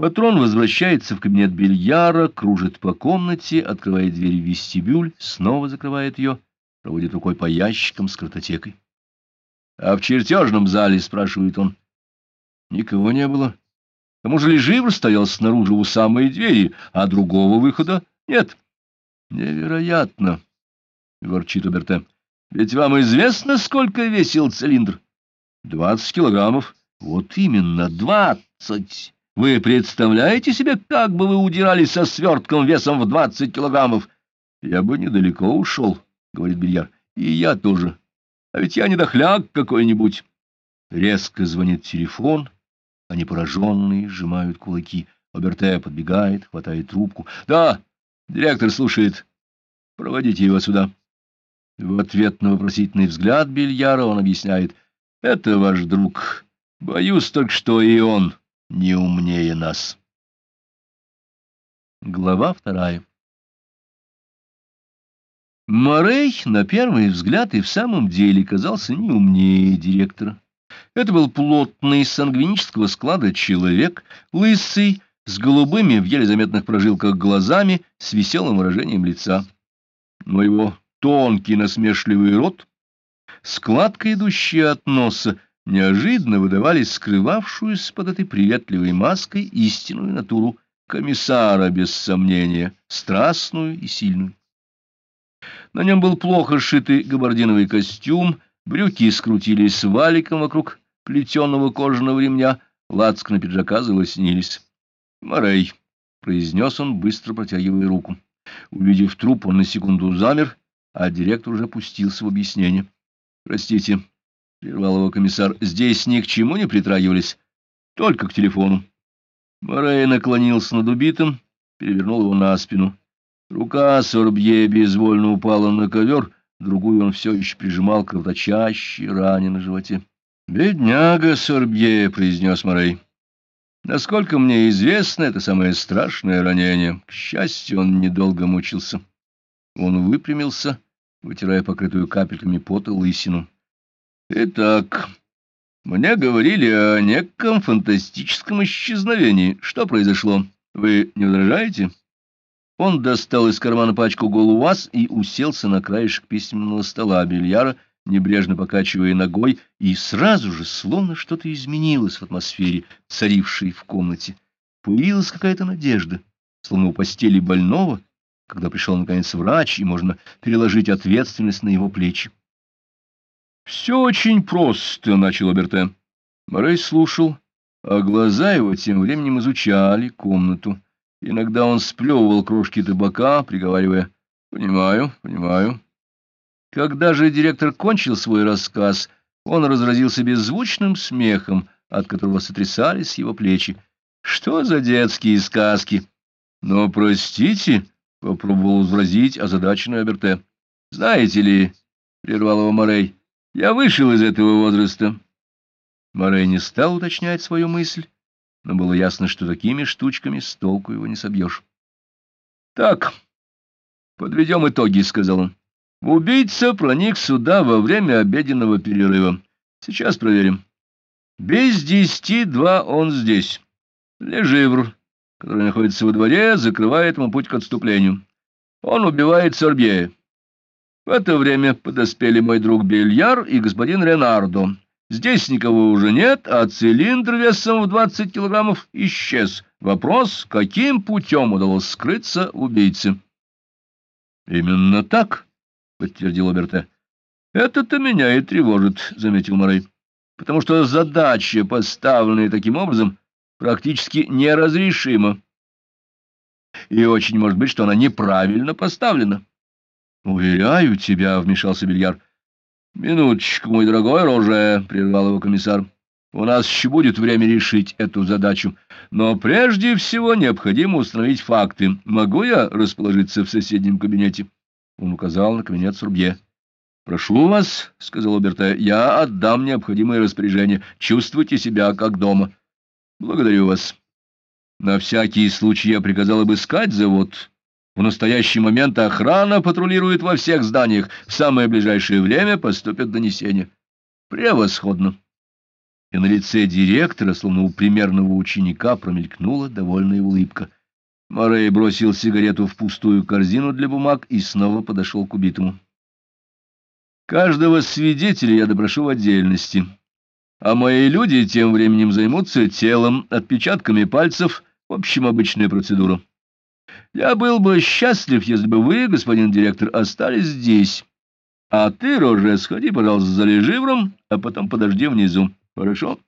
Патрон возвращается в кабинет бильяра, кружит по комнате, открывает дверь в вестибюль, снова закрывает ее, проводит рукой по ящикам с картотекой. — А в чертежном зале? — спрашивает он. Никого не было. К тому же Леживр стоял снаружи у самой двери, а другого выхода нет. — Невероятно, — ворчит Уберте. — Ведь вам известно, сколько весил цилиндр? — Двадцать килограммов. — Вот именно, двадцать. Вы представляете себе, как бы вы удирали со свертком весом в двадцать килограммов? — Я бы недалеко ушел, — говорит Бильяр. — И я тоже. А ведь я не дохляк какой-нибудь. Резко звонит телефон. Они пораженные, сжимают кулаки. Оберте подбегает, хватает трубку. — Да, директор слушает. Проводите его сюда. В ответ на вопросительный взгляд Бильяра он объясняет. — Это ваш друг. Боюсь только, что и он не умнее нас. Глава вторая Морей на первый взгляд и в самом деле казался не умнее директора. Это был плотный, сангвинического склада человек, лысый, с голубыми в еле заметных прожилках глазами, с веселым выражением лица. Но его тонкий насмешливый рот, складка, идущая от носа, неожиданно выдавали скрывавшуюся под этой приветливой маской истинную натуру комиссара, без сомнения, страстную и сильную. На нем был плохо сшитый габардиновый костюм, брюки скрутились валиком вокруг плетеного кожаного ремня, лацканы пиджака залоснились. «Морей», — произнес он, быстро протягивая руку. Увидев труп, он на секунду замер, а директор уже пустился в объяснение. «Простите», — прервал его комиссар, — здесь ни к чему не притрагивались, только к телефону. Морей наклонился над убитым, перевернул его на спину. Рука Сорбье безвольно упала на ковер, другую он все еще прижимал к кровоточащей ране на животе. «Бедняга Сорбье», — произнес Морей. «Насколько мне известно, это самое страшное ранение. К счастью, он недолго мучился». Он выпрямился, вытирая покрытую капельками пота лысину. Итак, мне говорили о неком фантастическом исчезновении. Что произошло? Вы не возражаете? Он достал из кармана пачку голуаз и уселся на краешек письменного стола бильяра, небрежно покачивая ногой, и сразу же словно что-то изменилось в атмосфере, царившей в комнате. Появилась какая-то надежда, словно у постели больного, когда пришел наконец врач, и можно переложить ответственность на его плечи. «Все очень просто», — начал Аберте. Морей слушал, а глаза его тем временем изучали комнату. Иногда он сплевывал крошки табака, приговаривая «Понимаю, понимаю». Когда же директор кончил свой рассказ, он разразился беззвучным смехом, от которого сотрясались его плечи. «Что за детские сказки?» «Но, простите», — попробовал возразить озадаченный Аберте. «Знаете ли», — прервал его Морей, я вышел из этого возраста. Морей не стал уточнять свою мысль, но было ясно, что такими штучками с толку его не собьешь. — Так, подведем итоги, — сказал он. Убийца проник сюда во время обеденного перерыва. Сейчас проверим. Без десяти два он здесь. Леживр, который находится во дворе, закрывает ему путь к отступлению. Он убивает Сорбьея. В это время подоспели мой друг Бельяр и господин Ренардо. Здесь никого уже нет, а цилиндр весом в двадцать килограммов исчез. Вопрос, каким путем удалось скрыться убийце? — Именно так, — подтвердил Оберте. — Это-то меня и тревожит, — заметил Морей, — потому что задача, поставленная таким образом, практически неразрешима. И очень может быть, что она неправильно поставлена. — Уверяю тебя, — вмешался Бельяр. — Минуточку, мой дорогой Роже, — прервал его комиссар. — У нас еще будет время решить эту задачу. Но прежде всего необходимо установить факты. Могу я расположиться в соседнем кабинете? Он указал на кабинет Сурбье. — Прошу вас, — сказал Оберте, — я отдам необходимые распоряжения. Чувствуйте себя как дома. — Благодарю вас. На всякий случай я приказал обыскать завод в настоящий момент охрана патрулирует во всех зданиях. В самое ближайшее время поступят донесения. Превосходно. и на лице директора, словно у примерного ученика, промелькнула довольная улыбка. Морей бросил сигарету в пустую корзину для бумаг и снова подошел к убитому. «Каждого свидетеля я допрошу в отдельности, а мои люди тем временем займутся телом, отпечатками пальцев, в общем, обычная процедура. Я был бы счастлив, если бы вы, господин директор, остались здесь». А ты, Роже, сходи, пожалуйста, за леживром, а потом подожди внизу. Хорошо?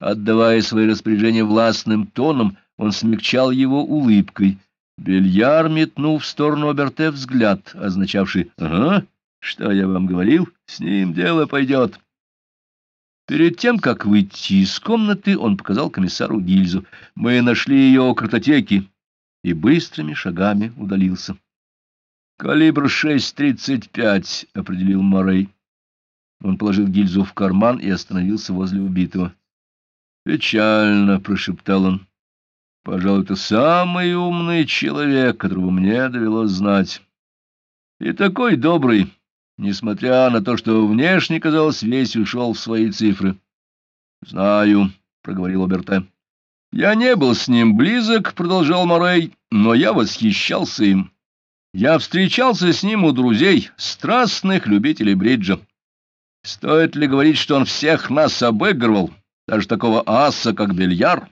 Отдавая свои распоряжения властным тоном, он смягчал его улыбкой. Бельяр метнул в сторону Оберте взгляд, означавший «Ага, что я вам говорил, с ним дело пойдет». Перед тем, как выйти из комнаты, он показал комиссару гильзу. «Мы нашли ее у картотеки» и быстрыми шагами удалился. «Калибр 6,35», — определил Морей. Он положил гильзу в карман и остановился возле убитого. «Печально», — прошептал он. «Пожалуй, это самый умный человек, которого мне довелось знать. И такой добрый, несмотря на то, что внешне, казалось, весь ушел в свои цифры». «Знаю», — проговорил Оберте. «Я не был с ним близок», — продолжал Морей, — «но я восхищался им». Я встречался с ним у друзей, страстных любителей бриджа. Стоит ли говорить, что он всех нас обыгрывал, даже такого аса, как Бельяр?